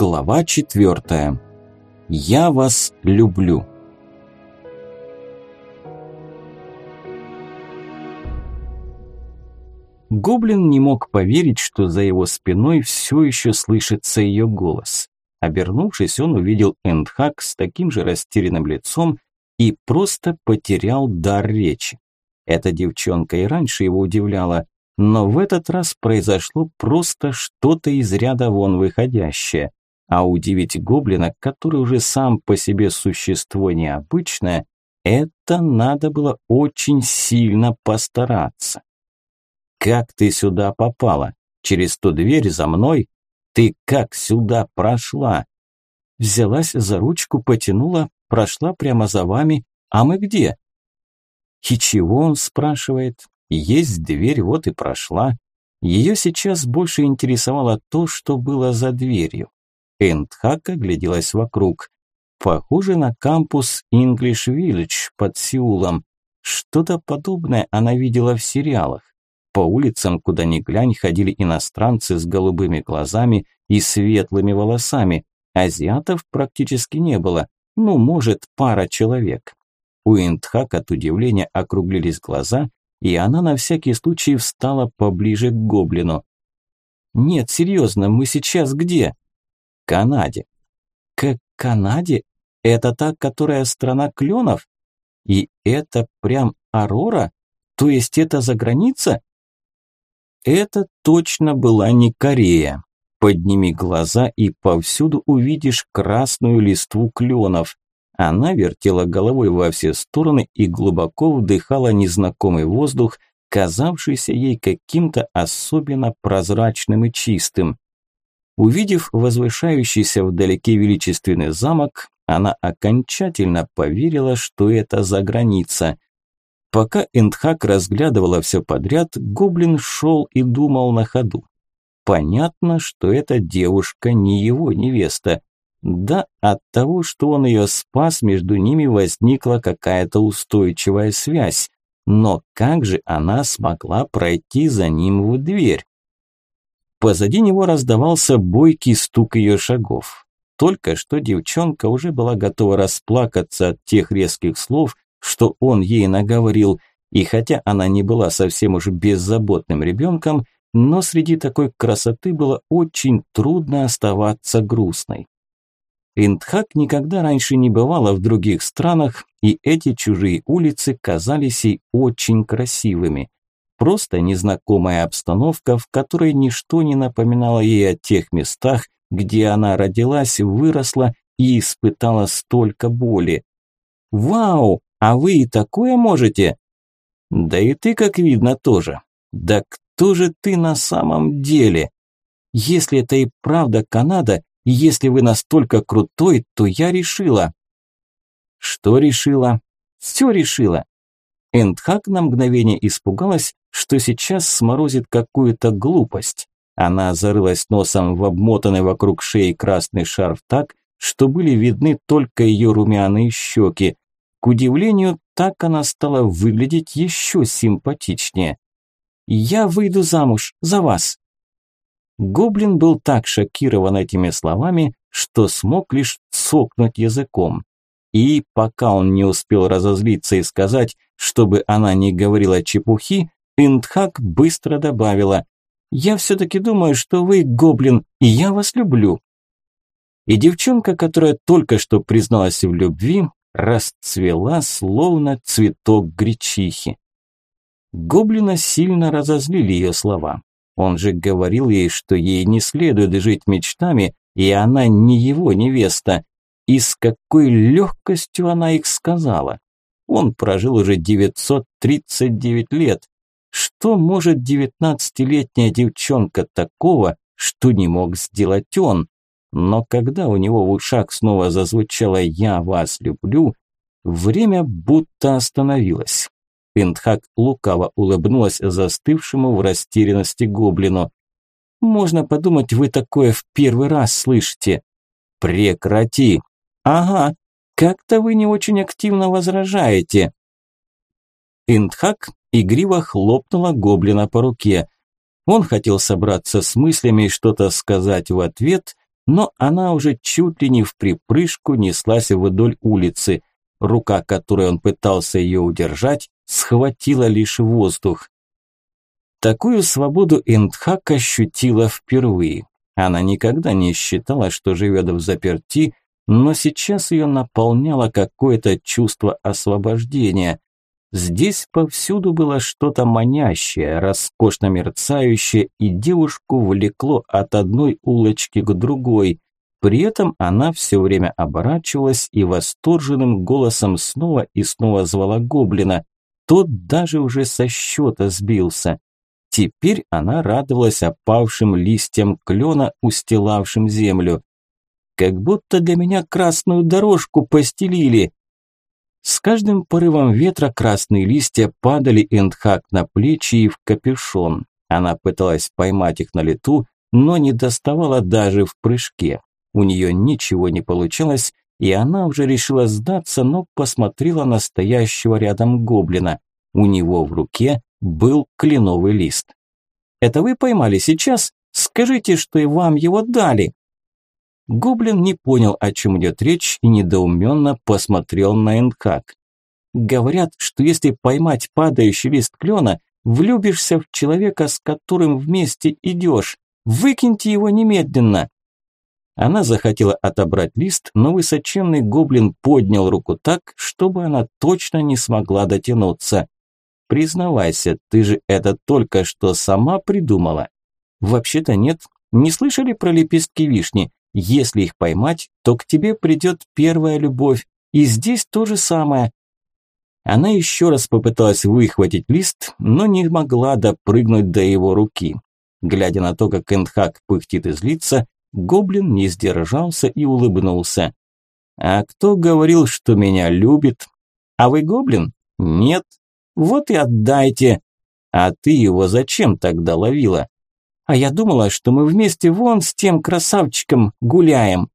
Глава четвертая. Я вас люблю. Гоблин не мог поверить, что за его спиной все еще слышится ее голос. Обернувшись, он увидел Эндхак с таким же растерянным лицом и просто потерял дар речи. Эта девчонка и раньше его удивляла, но в этот раз произошло просто что-то из ряда вон выходящее. А удивить гоблина, который уже сам по себе существо необычное, это надо было очень сильно постараться. «Как ты сюда попала? Через ту дверь за мной? Ты как сюда прошла?» Взялась за ручку, потянула, прошла прямо за вами. А мы где? И чего он спрашивает? Есть дверь, вот и прошла. Ее сейчас больше интересовало то, что было за дверью. Эндхак огляделась вокруг. Похоже на кампус English Village под Сеулом. Что-то подобное она видела в сериалах. По улицам, куда ни глянь, ходили иностранцы с голубыми глазами и светлыми волосами. Азиатов практически не было, ну, может, пара человек. У Индхак от удивления округлились глаза, и она на всякий случай встала поближе к гоблину. «Нет, серьезно, мы сейчас где?» Канаде. К Канаде? Это та, которая страна кленов? И это прям Арора? То есть это за граница? Это точно была не Корея. Подними глаза и повсюду увидишь красную листву кленов. Она вертела головой во все стороны и глубоко вдыхала незнакомый воздух, казавшийся ей каким-то особенно прозрачным и чистым. Увидев возвышающийся вдалеке величественный замок, она окончательно поверила, что это за граница. Пока Эндхак разглядывала все подряд, гоблин шел и думал на ходу. Понятно, что эта девушка не его невеста. Да, от того, что он ее спас, между ними возникла какая-то устойчивая связь. Но как же она смогла пройти за ним в дверь? Позади него раздавался бойкий стук ее шагов. Только что девчонка уже была готова расплакаться от тех резких слов, что он ей наговорил, и хотя она не была совсем уж беззаботным ребенком, но среди такой красоты было очень трудно оставаться грустной. Индхак никогда раньше не бывала в других странах, и эти чужие улицы казались ей очень красивыми. Просто незнакомая обстановка, в которой ничто не напоминало ей о тех местах, где она родилась, выросла и испытала столько боли. «Вау, а вы и такое можете?» «Да и ты, как видно, тоже. Да кто же ты на самом деле? Если это и правда Канада, и если вы настолько крутой, то я решила». «Что решила?» «Все решила. Эндхак на мгновение испугалась, что сейчас сморозит какую-то глупость. Она зарылась носом в обмотанный вокруг шеи красный шарф так, что были видны только ее румяные щеки. К удивлению, так она стала выглядеть еще симпатичнее. «Я выйду замуж за вас». Гоблин был так шокирован этими словами, что смог лишь цокнуть языком. И пока он не успел разозлиться и сказать, чтобы она не говорила чепухи, Индхак быстро добавила «Я все-таки думаю, что вы гоблин, и я вас люблю». И девчонка, которая только что призналась в любви, расцвела, словно цветок гречихи. Гоблина сильно разозлили ее слова. Он же говорил ей, что ей не следует жить мечтами, и она не его невеста. И с какой легкостью она их сказала. Он прожил уже 939 лет. Что может девятнадцатилетняя девчонка такого, что не мог сделать он? Но когда у него в ушах снова зазвучало «Я вас люблю», время будто остановилось. Пентхак лукаво улыбнулась застывшему в растерянности гоблину. «Можно подумать, вы такое в первый раз слышите». «Прекрати!» «Ага, как-то вы не очень активно возражаете». Индхак игриво хлопнула гоблина по руке. Он хотел собраться с мыслями и что-то сказать в ответ, но она уже чуть ли не в припрыжку неслась вдоль улицы. Рука, которой он пытался ее удержать, схватила лишь воздух. Такую свободу Эндхак ощутила впервые. Она никогда не считала, что живет в заперти, но сейчас ее наполняло какое-то чувство освобождения. Здесь повсюду было что-то манящее, роскошно мерцающее, и девушку влекло от одной улочки к другой. При этом она все время оборачивалась и восторженным голосом снова и снова звала гоблина. Тот даже уже со счета сбился. Теперь она радовалась опавшим листьям клена, устилавшим землю. «Как будто для меня красную дорожку постелили», с каждым порывом ветра красные листья падали Эндхак на плечи и в капюшон. Она пыталась поймать их на лету, но не доставала даже в прыжке. У нее ничего не получалось, и она уже решила сдаться, но посмотрела на стоящего рядом гоблина. У него в руке был кленовый лист. «Это вы поймали сейчас? Скажите, что и вам его дали!» Гоблин не понял, о чем идет речь, и недоуменно посмотрел на Энхак. Говорят, что если поймать падающий лист клена, влюбишься в человека, с которым вместе идешь. Выкиньте его немедленно. Она захотела отобрать лист, но высоченный гоблин поднял руку так, чтобы она точно не смогла дотянуться. Признавайся, ты же это только что сама придумала. Вообще-то нет. Не слышали про лепестки вишни? Если их поймать, то к тебе придет первая любовь. И здесь то же самое. Она еще раз попыталась выхватить лист, но не могла допрыгнуть до его руки. Глядя на то, как Эндхак пыхтит и злится, гоблин не сдержался и улыбнулся. «А кто говорил, что меня любит? А вы гоблин? Нет. Вот и отдайте. А ты его зачем тогда ловила? А я думала, что мы вместе вон с тем красавчиком гуляем.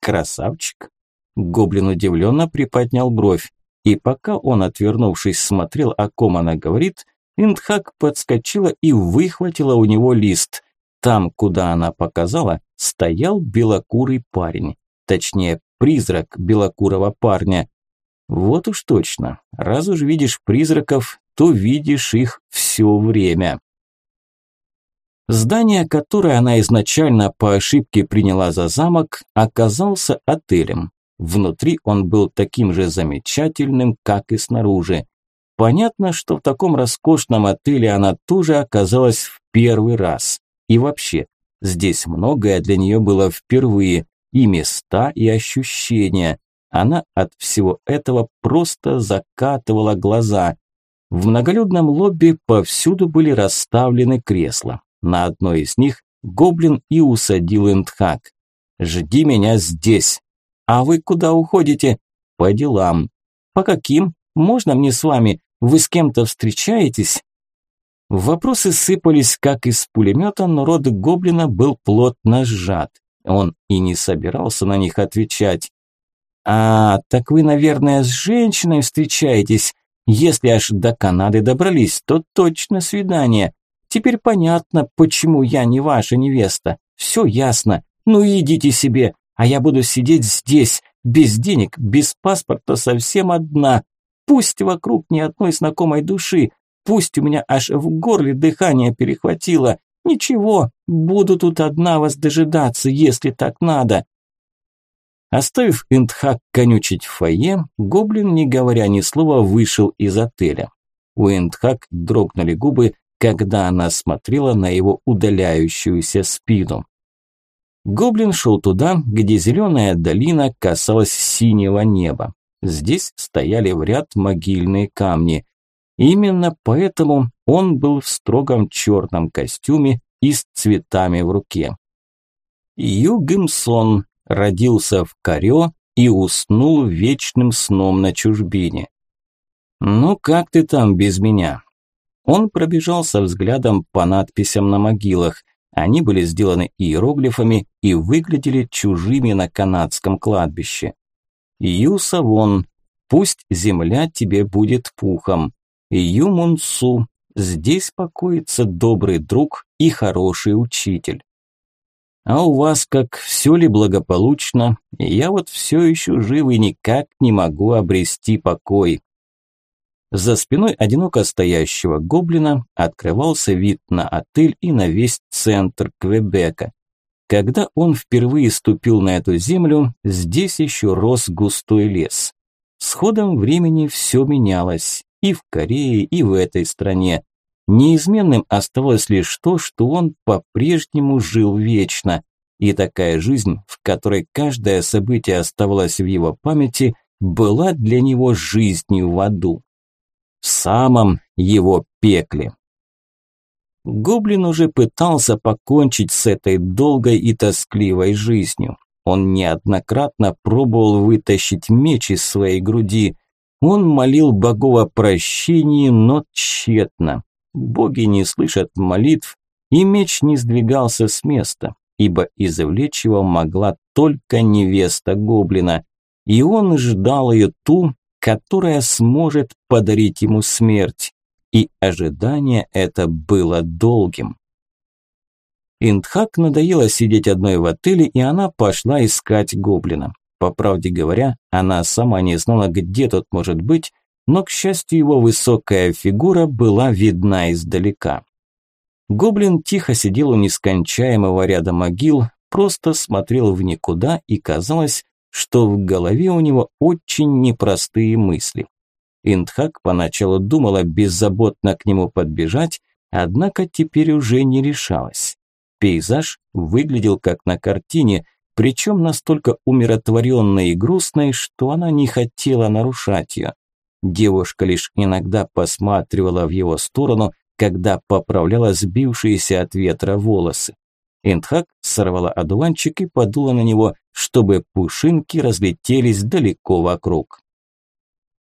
Красавчик? Гоблин удивленно приподнял бровь. И пока он, отвернувшись, смотрел, о ком она говорит, Индхак подскочила и выхватила у него лист. Там, куда она показала, стоял белокурый парень. Точнее, призрак белокурого парня. Вот уж точно, раз уж видишь призраков, то видишь их все время. Здание, которое она изначально по ошибке приняла за замок, оказался отелем. Внутри он был таким же замечательным, как и снаружи. Понятно, что в таком роскошном отеле она тоже оказалась в первый раз. И вообще, здесь многое для нее было впервые, и места, и ощущения. Она от всего этого просто закатывала глаза. В многолюдном лобби повсюду были расставлены кресла. На одной из них гоблин и усадил Эндхак. «Жди меня здесь!» «А вы куда уходите?» «По делам». «По каким? Можно мне с вами? Вы с кем-то встречаетесь?» Вопросы сыпались как из пулемета, но рот гоблина был плотно сжат. Он и не собирался на них отвечать. «А, так вы, наверное, с женщиной встречаетесь. Если аж до Канады добрались, то точно свидание. Теперь понятно, почему я не ваша невеста. Все ясно. Ну идите себе, а я буду сидеть здесь, без денег, без паспорта, совсем одна. Пусть вокруг ни одной знакомой души, пусть у меня аж в горле дыхание перехватило. Ничего, буду тут одна вас дожидаться, если так надо. Оставив Индхак конючить в фойе, гоблин, не говоря ни слова, вышел из отеля. У Индхак дрогнули губы, когда она смотрела на его удаляющуюся спину. Гоблин шел туда, где зеленая долина касалась синего неба. Здесь стояли в ряд могильные камни. Именно поэтому он был в строгом черном костюме и с цветами в руке. Югимсон родился в Карё и уснул вечным сном на чужбине. «Ну как ты там без меня?» Он пробежался взглядом по надписям на могилах. Они были сделаны иероглифами и выглядели чужими на канадском кладбище. Юсавон, пусть земля тебе будет пухом. Юмунсу, здесь покоится добрый друг и хороший учитель. А у вас как, все ли благополучно? Я вот все еще жив и никак не могу обрести покой. За спиной одиноко стоящего гоблина открывался вид на отель и на весь центр Квебека. Когда он впервые ступил на эту землю, здесь еще рос густой лес. С ходом времени все менялось, и в Корее, и в этой стране. Неизменным оставалось лишь то, что он по-прежнему жил вечно, и такая жизнь, в которой каждое событие оставалось в его памяти, была для него жизнью в аду. Самом его пекле. Гоблин уже пытался покончить с этой долгой и тоскливой жизнью. Он неоднократно пробовал вытащить меч из своей груди. Он молил богов о прощении, но тщетно боги не слышат молитв, и меч не сдвигался с места, ибо извлечь его могла только невеста гоблина, и он ждал ее ту, которая сможет подарить ему смерть, и ожидание это было долгим. Индхак надоело сидеть одной в отеле, и она пошла искать гоблина. По правде говоря, она сама не знала, где тот может быть, но, к счастью, его высокая фигура была видна издалека. Гоблин тихо сидел у нескончаемого ряда могил, просто смотрел в никуда и казалось, что в голове у него очень непростые мысли. Индхак поначалу думала беззаботно к нему подбежать, однако теперь уже не решалась. Пейзаж выглядел как на картине, причем настолько умиротворенной и грустной, что она не хотела нарушать ее. Девушка лишь иногда посматривала в его сторону, когда поправляла сбившиеся от ветра волосы. Эндхак сорвала одуванчик и подула на него, чтобы пушинки разлетелись далеко вокруг.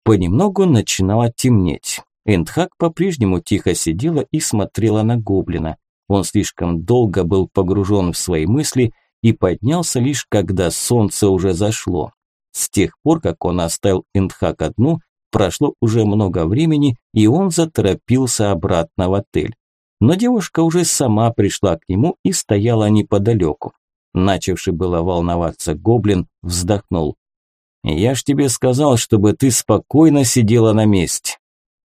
Понемногу начинало темнеть. Эндхак по-прежнему тихо сидела и смотрела на гоблина. Он слишком долго был погружен в свои мысли и поднялся лишь когда солнце уже зашло. С тех пор, как он оставил Эндхак одну, Прошло уже много времени, и он заторопился обратно в отель. Но девушка уже сама пришла к нему и стояла неподалеку. Начавший было волноваться гоблин, вздохнул. «Я ж тебе сказал, чтобы ты спокойно сидела на месте».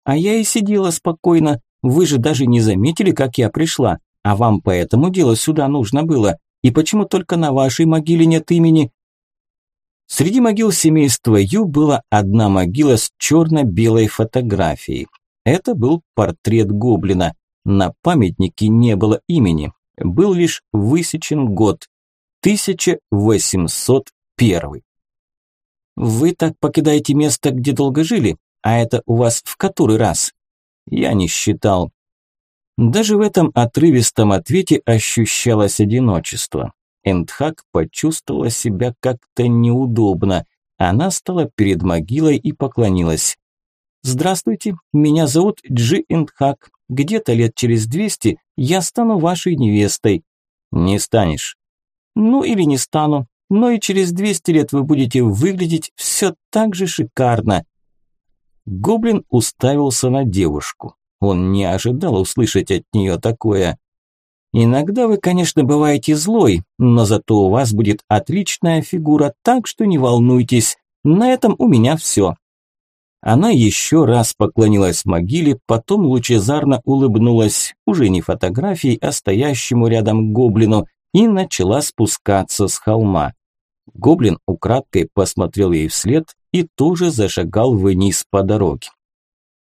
«А я и сидела спокойно. Вы же даже не заметили, как я пришла. А вам по этому делу сюда нужно было. И почему только на вашей могиле нет имени? Среди могил семейства Ю была одна могила с черно-белой фотографией. Это был портрет гоблина. На памятнике не было имени. Был лишь высечен год. 1801. Вы так покидаете место, где долго жили? А это у вас в который раз? Я не считал. Даже в этом отрывистом ответе ощущалось одиночество. Эндхак почувствовала себя как-то неудобно. Она стала перед могилой и поклонилась. «Здравствуйте, меня зовут Джи Эндхак. Где-то лет через двести я стану вашей невестой». «Не станешь». «Ну или не стану, но и через двести лет вы будете выглядеть все так же шикарно». Гоблин уставился на девушку. Он не ожидал услышать от нее такое. Иногда вы, конечно, бываете злой, но зато у вас будет отличная фигура, так что не волнуйтесь. На этом у меня все. Она еще раз поклонилась могиле, потом лучезарно улыбнулась, уже не фотографией, а стоящему рядом гоблину, и начала спускаться с холма. Гоблин украдкой посмотрел ей вслед и тоже зашагал вниз по дороге.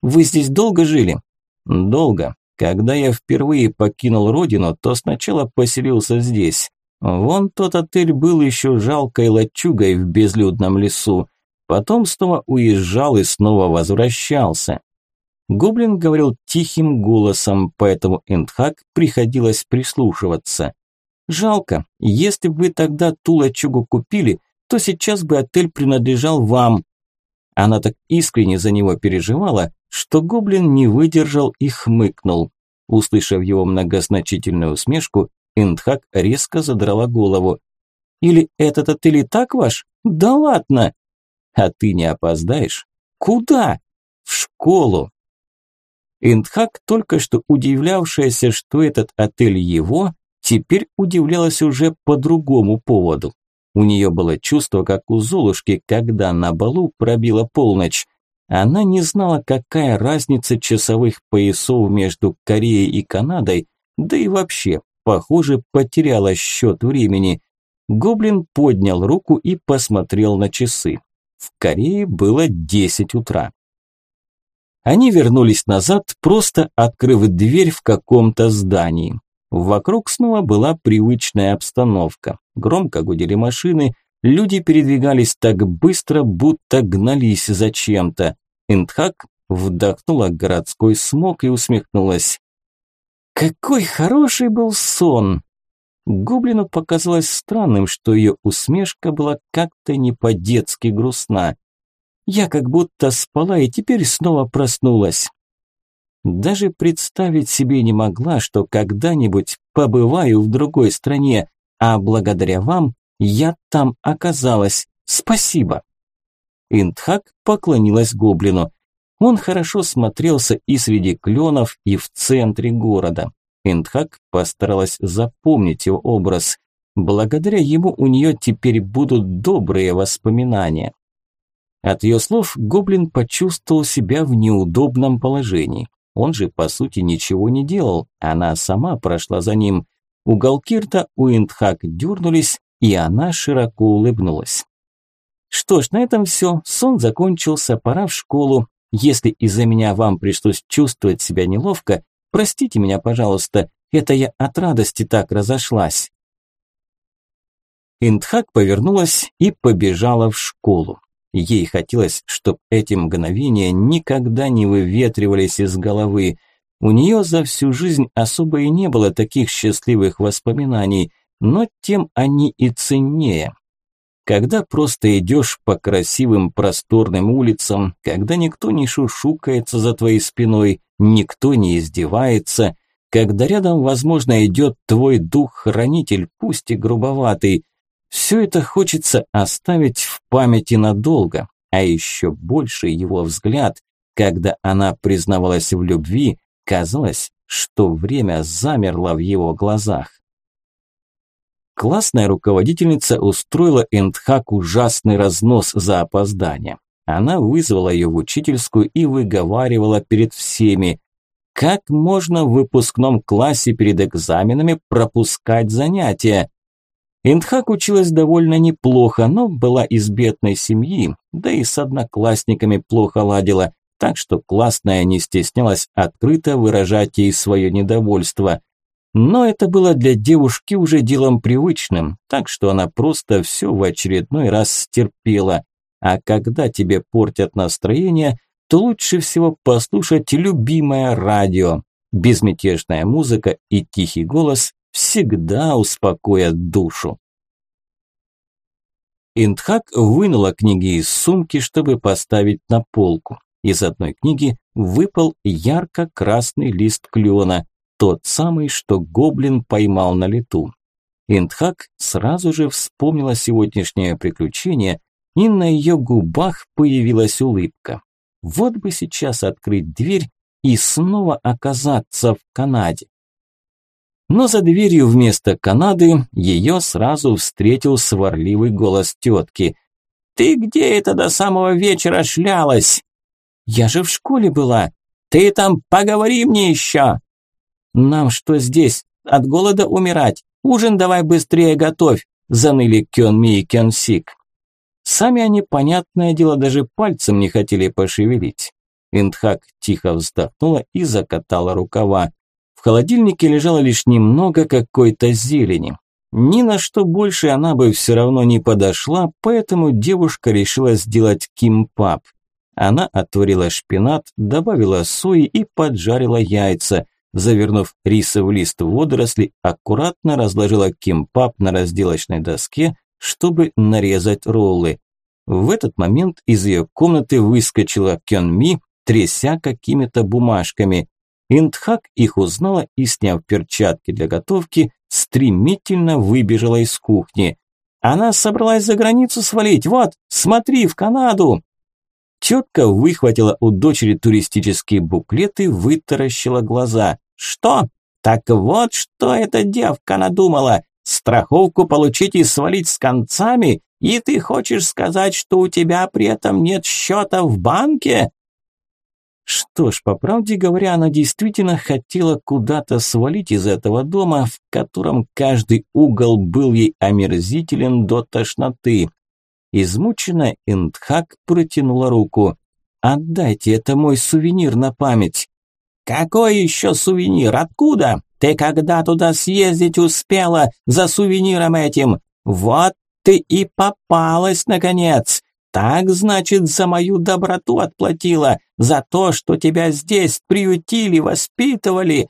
«Вы здесь долго жили?» «Долго. Когда я впервые покинул родину, то сначала поселился здесь. Вон тот отель был еще жалкой лачугой в безлюдном лесу. Потом снова уезжал и снова возвращался. Гоблин говорил тихим голосом, поэтому Эндхак приходилось прислушиваться. «Жалко, если бы вы тогда ту лачугу купили, то сейчас бы отель принадлежал вам». Она так искренне за него переживала, что гоблин не выдержал и хмыкнул. Услышав его многозначительную усмешку, Индхак резко задрала голову. «Или этот отель и так ваш? Да ладно!» «А ты не опоздаешь?» «Куда?» «В школу!» Индхак, только что удивлявшаяся, что этот отель его, теперь удивлялась уже по другому поводу. У нее было чувство, как у Золушки, когда на балу пробила полночь. Она не знала, какая разница часовых поясов между Кореей и Канадой, да и вообще, похоже, потеряла счет времени. Гоблин поднял руку и посмотрел на часы. В Корее было 10 утра. Они вернулись назад, просто открыв дверь в каком-то здании. Вокруг снова была привычная обстановка. Громко гудели машины, люди передвигались так быстро, будто гнались за чем-то. Интхак вдохнула городской смог и усмехнулась. Какой хороший был сон! Гоблину показалось странным, что ее усмешка была как-то не по-детски грустна. Я как будто спала и теперь снова проснулась. Даже представить себе не могла, что когда-нибудь побываю в другой стране, а благодаря вам я там оказалась. Спасибо. Индхак поклонилась гоблину. Он хорошо смотрелся и среди кленов, и в центре города. Индхак постаралась запомнить его образ. Благодаря ему у нее теперь будут добрые воспоминания. От ее слов гоблин почувствовал себя в неудобном положении. Он же, по сути, ничего не делал, она сама прошла за ним. Уголки рта у Индхак дернулись, и она широко улыбнулась. Что ж, на этом все. Сон закончился, пора в школу. Если из-за меня вам пришлось чувствовать себя неловко, простите меня, пожалуйста. Это я от радости так разошлась. Индхак повернулась и побежала в школу. Ей хотелось, чтобы эти мгновения никогда не выветривались из головы. У нее за всю жизнь особо и не было таких счастливых воспоминаний, но тем они и ценнее. Когда просто идешь по красивым просторным улицам, когда никто не шушукается за твоей спиной, никто не издевается, когда рядом, возможно, идет твой дух-хранитель, пусть и грубоватый – все это хочется оставить в памяти надолго, а еще больше его взгляд, когда она признавалась в любви, казалось, что время замерло в его глазах. Классная руководительница устроила Эндхак ужасный разнос за опоздание. Она вызвала ее в учительскую и выговаривала перед всеми, как можно в выпускном классе перед экзаменами пропускать занятия. Индхак училась довольно неплохо, но была из бедной семьи, да и с одноклассниками плохо ладила, так что классная не стеснялась открыто выражать ей свое недовольство. Но это было для девушки уже делом привычным, так что она просто все в очередной раз стерпела. А когда тебе портят настроение, то лучше всего послушать любимое радио. Безмятежная музыка и тихий голос всегда успокоят душу. Индхак вынула книги из сумки, чтобы поставить на полку. Из одной книги выпал ярко-красный лист клена, тот самый, что гоблин поймал на лету. Индхак сразу же вспомнила сегодняшнее приключение, и на ее губах появилась улыбка. Вот бы сейчас открыть дверь и снова оказаться в Канаде. Но за дверью вместо Канады ее сразу встретил сварливый голос тетки. «Ты где это до самого вечера шлялась?» «Я же в школе была. Ты там поговори мне еще!» «Нам что здесь, от голода умирать? Ужин давай быстрее готовь!» заныли Кён Ми и Кён Сик. Сами они, понятное дело, даже пальцем не хотели пошевелить. Индхак тихо вздохнула и закатала рукава. В холодильнике лежало лишь немного какой-то зелени. Ни на что больше она бы все равно не подошла, поэтому девушка решила сделать кимпап. Она отварила шпинат, добавила сои и поджарила яйца. Завернув рис в лист водоросли, аккуратно разложила кимпап на разделочной доске, чтобы нарезать роллы. В этот момент из ее комнаты выскочила Кёнми, тряся какими-то бумажками. Индхак их узнала и, сняв перчатки для готовки, стремительно выбежала из кухни. Она собралась за границу свалить. Вот, смотри, в Канаду. Тетка выхватила у дочери туристические буклеты, вытаращила глаза. Что? Так вот, что эта девка надумала. Страховку получить и свалить с концами? И ты хочешь сказать, что у тебя при этом нет счета в банке? Что ж, по правде говоря, она действительно хотела куда-то свалить из этого дома, в котором каждый угол был ей омерзителен до тошноты. Измученная Индхак протянула руку. «Отдайте, это мой сувенир на память». «Какой еще сувенир? Откуда? Ты когда туда съездить успела за сувениром этим? Вот ты и попалась, наконец! Так, значит, за мою доброту отплатила, за то, что тебя здесь приютили, воспитывали!»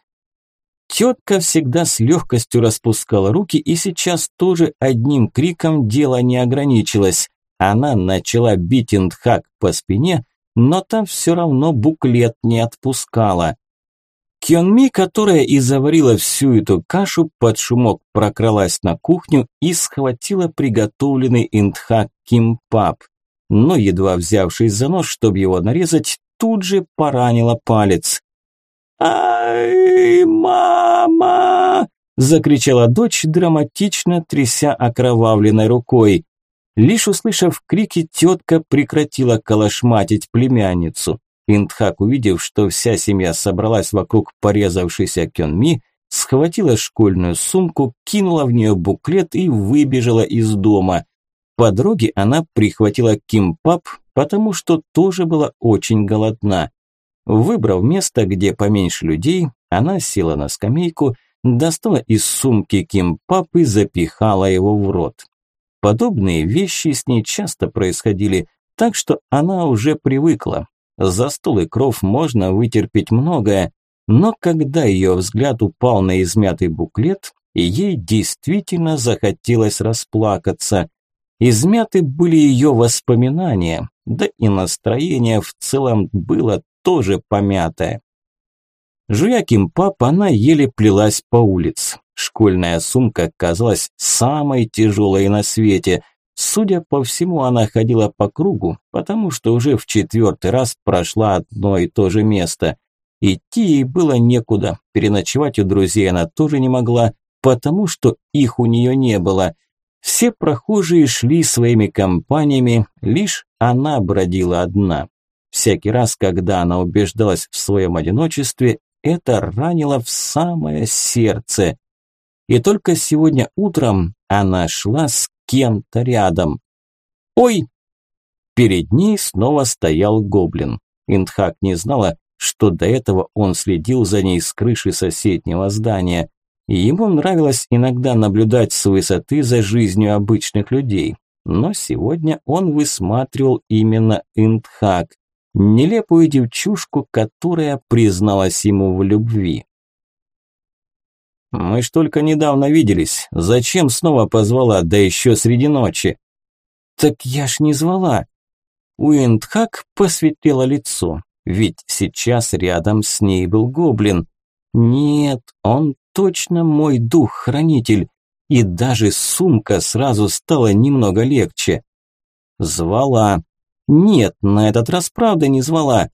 Тетка всегда с легкостью распускала руки и сейчас тоже одним криком дело не ограничилось. Она начала бить Индхак по спине, но там все равно буклет не отпускала. Кёнми, которая и заварила всю эту кашу, под шумок прокралась на кухню и схватила приготовленный индхак кимпап. Но, едва взявшись за нож, чтобы его нарезать, тут же поранила палец. «Ай, мама!» – закричала дочь, драматично тряся окровавленной рукой. Лишь услышав крики, тетка прекратила калашматить племянницу. Индхак, увидев, что вся семья собралась вокруг порезавшейся Кёнми, схватила школьную сумку, кинула в нее буклет и выбежала из дома. По дороге она прихватила кимпап, потому что тоже была очень голодна. Выбрав место, где поменьше людей, она села на скамейку, достала из сумки кимпап и запихала его в рот. Подобные вещи с ней часто происходили, так что она уже привыкла. За стол и кров можно вытерпеть многое, но когда ее взгляд упал на измятый буклет, ей действительно захотелось расплакаться. Измяты были ее воспоминания, да и настроение в целом было тоже помятое. Жуя кимпап, она еле плелась по улице. Школьная сумка казалась самой тяжелой на свете – Судя по всему, она ходила по кругу, потому что уже в четвертый раз прошла одно и то же место. Идти ей было некуда, переночевать у друзей она тоже не могла, потому что их у нее не было. Все прохожие шли своими компаниями, лишь она бродила одна. Всякий раз, когда она убеждалась в своем одиночестве, это ранило в самое сердце. И только сегодня утром она шла с кем-то рядом. «Ой!» Перед ней снова стоял гоблин. Индхак не знала, что до этого он следил за ней с крыши соседнего здания. И ему нравилось иногда наблюдать с высоты за жизнью обычных людей. Но сегодня он высматривал именно Индхак, нелепую девчушку, которая призналась ему в любви. Мы ж только недавно виделись. Зачем снова позвала, да еще среди ночи? Так я ж не звала. У Эндхак посветлело лицо, ведь сейчас рядом с ней был гоблин. Нет, он точно мой дух-хранитель. И даже сумка сразу стала немного легче. Звала. Нет, на этот раз правда не звала.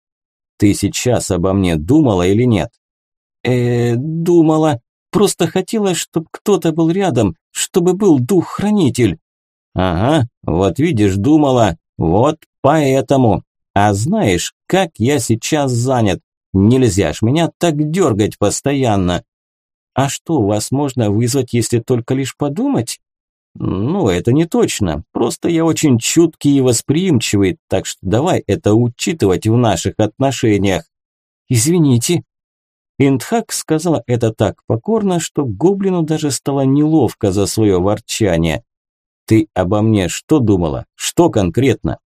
Ты сейчас обо мне думала или нет? Э, думала. Просто хотелось, чтобы кто-то был рядом, чтобы был дух-хранитель. Ага, вот видишь, думала, вот поэтому. А знаешь, как я сейчас занят? Нельзя ж меня так дергать постоянно. А что, вас можно вызвать, если только лишь подумать? Ну, это не точно. Просто я очень чуткий и восприимчивый, так что давай это учитывать в наших отношениях. Извините, Индхак сказала это так покорно, что гоблину даже стало неловко за свое ворчание. «Ты обо мне что думала? Что конкретно?»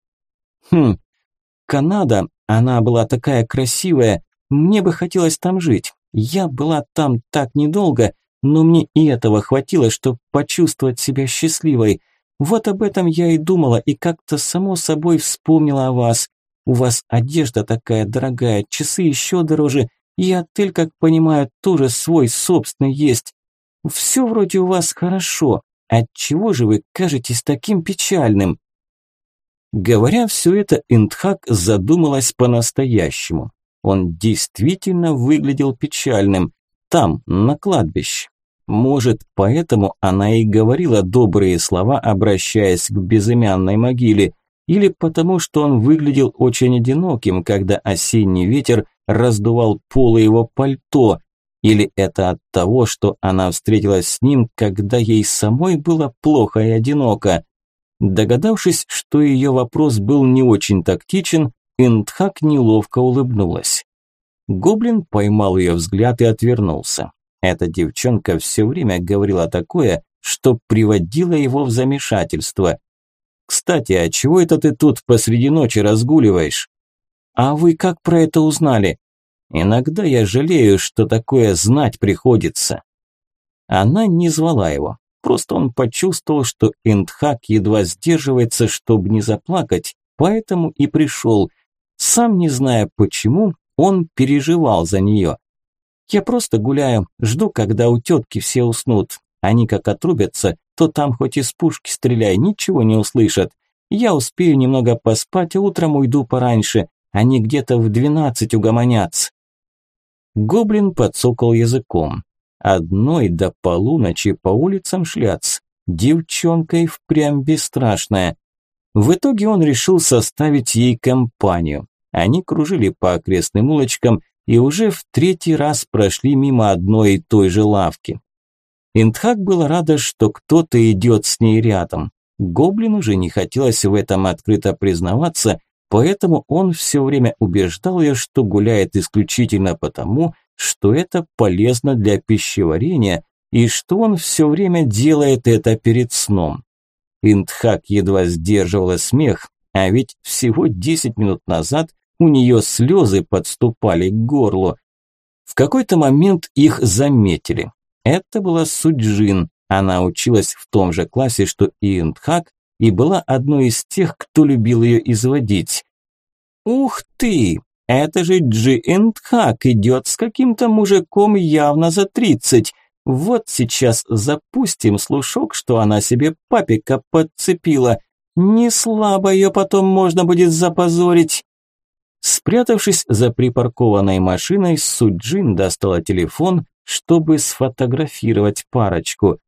«Хм, Канада, она была такая красивая, мне бы хотелось там жить. Я была там так недолго, но мне и этого хватило, чтобы почувствовать себя счастливой. Вот об этом я и думала, и как-то само собой вспомнила о вас. У вас одежда такая дорогая, часы еще дороже, и отель, как понимаю, тоже свой собственный есть. Все вроде у вас хорошо. Отчего же вы кажетесь таким печальным?» Говоря все это, Индхак задумалась по-настоящему. Он действительно выглядел печальным. там, на кладбище. Может, поэтому она и говорила добрые слова, обращаясь к безымянной могиле, или потому, что он выглядел очень одиноким, когда осенний ветер раздувал полы его пальто, или это от того, что она встретилась с ним, когда ей самой было плохо и одиноко. Догадавшись, что ее вопрос был не очень тактичен, Эндхак неловко улыбнулась. Гоблин поймал ее взгляд и отвернулся. Эта девчонка все время говорила такое, что приводило его в замешательство. «Кстати, а чего это ты тут посреди ночи разгуливаешь?» «А вы как про это узнали?» «Иногда я жалею, что такое знать приходится». Она не звала его. Просто он почувствовал, что Эндхак едва сдерживается, чтобы не заплакать, поэтому и пришел. Сам не зная почему, он переживал за нее. Я просто гуляю, жду, когда у тетки все уснут. Они как отрубятся, то там хоть из пушки стреляй, ничего не услышат. Я успею немного поспать, а утром уйду пораньше. Они где-то в двенадцать угомонятся. Гоблин подсокал языком. Одной до полуночи по улицам шляться. Девчонка и впрямь бесстрашная. В итоге он решил составить ей компанию. Они кружили по окрестным улочкам, и уже в третий раз прошли мимо одной и той же лавки. Индхак была рада, что кто-то идет с ней рядом. Гоблину же не хотелось в этом открыто признаваться, поэтому он все время убеждал ее, что гуляет исключительно потому, что это полезно для пищеварения и что он все время делает это перед сном. Индхак едва сдерживала смех, а ведь всего 10 минут назад у нее слезы подступали к горлу. В какой-то момент их заметили. Это была Суджин. Она училась в том же классе, что и Индхак, и была одной из тех, кто любил ее изводить. «Ух ты! Это же Джи Индхак идет с каким-то мужиком явно за тридцать. Вот сейчас запустим слушок, что она себе папика подцепила. Не слабо ее потом можно будет запозорить». Спрятавшись за припаркованной машиной, Суджин достала телефон, чтобы сфотографировать парочку.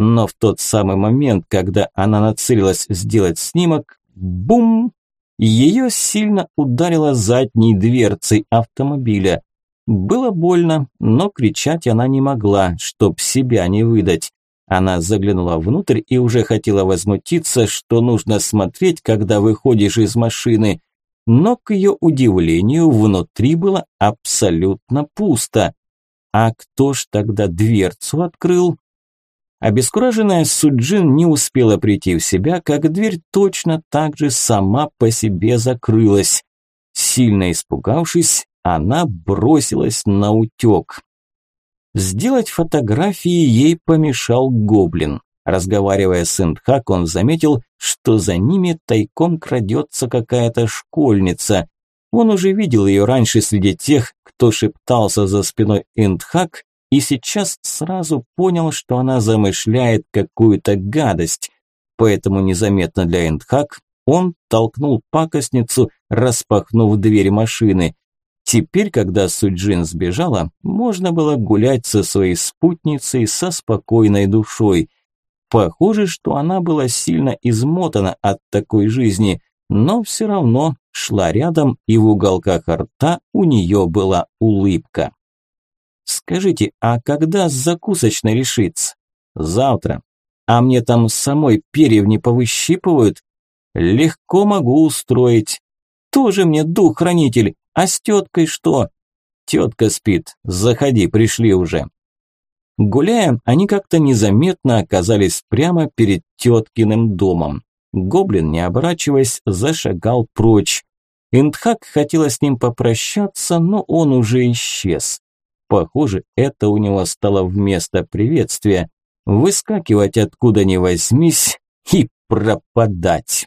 Но в тот самый момент, когда она нацелилась сделать снимок, бум! Ее сильно ударило задней дверцей автомобиля. Было больно, но кричать она не могла, чтоб себя не выдать. Она заглянула внутрь и уже хотела возмутиться, что нужно смотреть, когда выходишь из машины, но, к ее удивлению, внутри было абсолютно пусто. А кто ж тогда дверцу открыл? Обескураженная Суджин не успела прийти в себя, как дверь точно так же сама по себе закрылась. Сильно испугавшись, она бросилась на утек. Сделать фотографии ей помешал гоблин. Разговаривая с Индхак, он заметил, что за ними тайком крадется какая-то школьница. Он уже видел ее раньше среди тех, кто шептался за спиной Индхак, и сейчас сразу понял, что она замышляет какую-то гадость. Поэтому незаметно для Индхак он толкнул пакостницу, распахнув дверь машины. Теперь, когда Суджин сбежала, можно было гулять со своей спутницей со спокойной душой. Похоже, что она была сильно измотана от такой жизни, но все равно шла рядом, и в уголках рта у нее была улыбка. «Скажите, а когда закусочной решится?» «Завтра. А мне там самой перьев повыщипывают?» «Легко могу устроить. Тоже мне дух-хранитель, а с теткой что?» «Тетка спит. Заходи, пришли уже». Гуляя, они как-то незаметно оказались прямо перед теткиным домом. Гоблин, не оборачиваясь, зашагал прочь. Индхак хотела с ним попрощаться, но он уже исчез. Похоже, это у него стало вместо приветствия. Выскакивать откуда ни возьмись и пропадать.